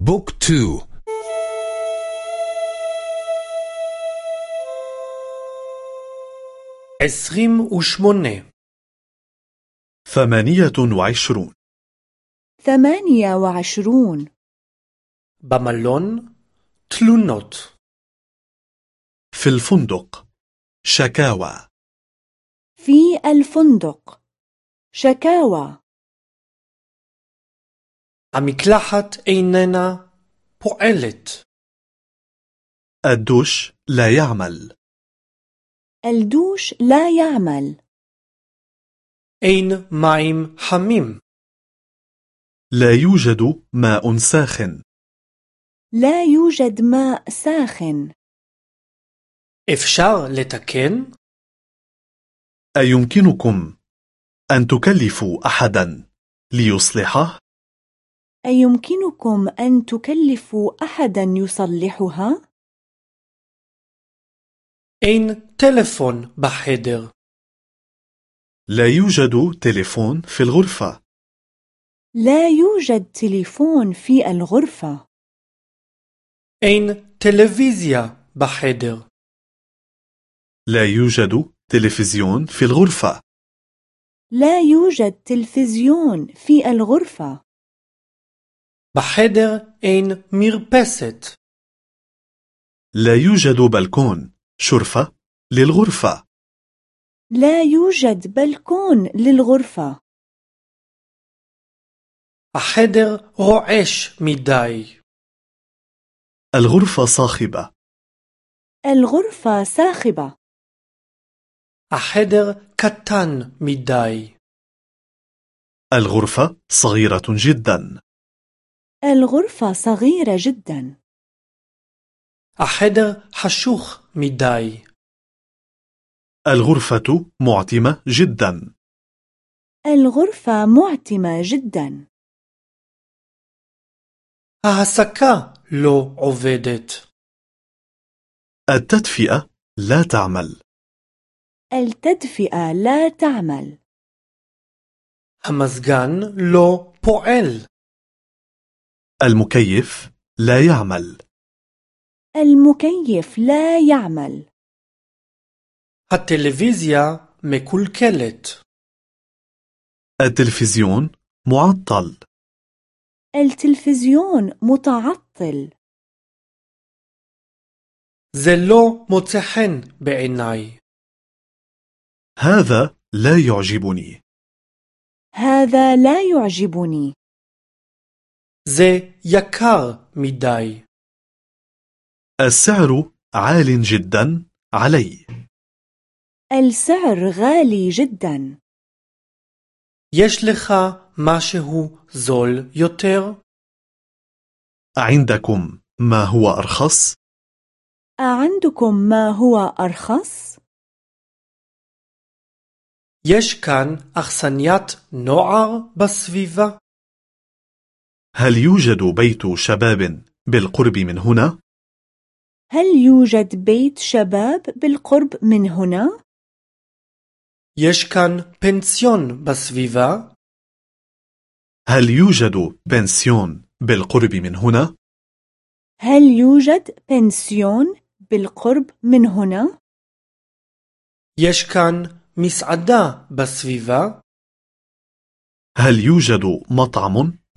book two. עשרים ושמונה ثمانية وعشرون. ثمانية وعشرون. במלון תלונות. في الفندق. شكاوى. في الفندق. شكاوى. המקלחת איננה פועלת. الدوش لا يعمل الدوش لا يعمل אין מים חמים. لا يوجد ماء ساخن لا يوجد ماء ساخن אפשר לתקן? أيمكنكم أن تكلفوا أحدا ليصلحه؟ أيمكنكم أن تكلفوا أحدا يصلحها؟ אין טלפון בחדר. لا يوجد تليفون في الغرفة لا يوجد تليفون في الغرفة אין טלוויזיה בחדר. لا يوجد تلفزيون في الغرفة لا يوجد تلفزيون في الغرفة בחדר אין מרפסת. لا يوجد بلكون شرفة للغرفة لا يوجد بلكون للغرفة החדר רועש מדי. الغرفة صاخبة الغرفة ساخبة החדר קטן מדי. الغرفة صغيرة جدا الغرفة صغيرة جدا החדר חשוך מדי. الغرفة معتمة جدا الغرفة معتمة جدا ההסקה לא עובדת. التدفئة لا تعمل التدفئة لا تعمل המזגן לא פועל. المكيف لا يعمل المكيف لا يعمل הטלוויזיה מקולקלת. التلفزيون معطل التلفزيون متعطل זה לא מוצא חן בעיניי. هذا لا يعجبني هذا لا يعجبني זה יקר מדי. السعر عال جدا علي السعر غالي جدا יש לך משהו זול יותר? عندكم ما هو أرخص؟ أعندكم ما هو أرخص؟ יש כאן אכסניית נוער בסביבה? هل يوجد بيت شباب بالقرب من هنا؟ هل يوجد بيت شباب بالقرب من هنا؟ يشكن بنسيون بسفيفا؟ هل يوجد بنسيون بالقرب من هنا؟ هل يوجد بنسيون بالقرب من هنا؟ يشكن مسعدة بسفيفا؟ هل يوجد مطعم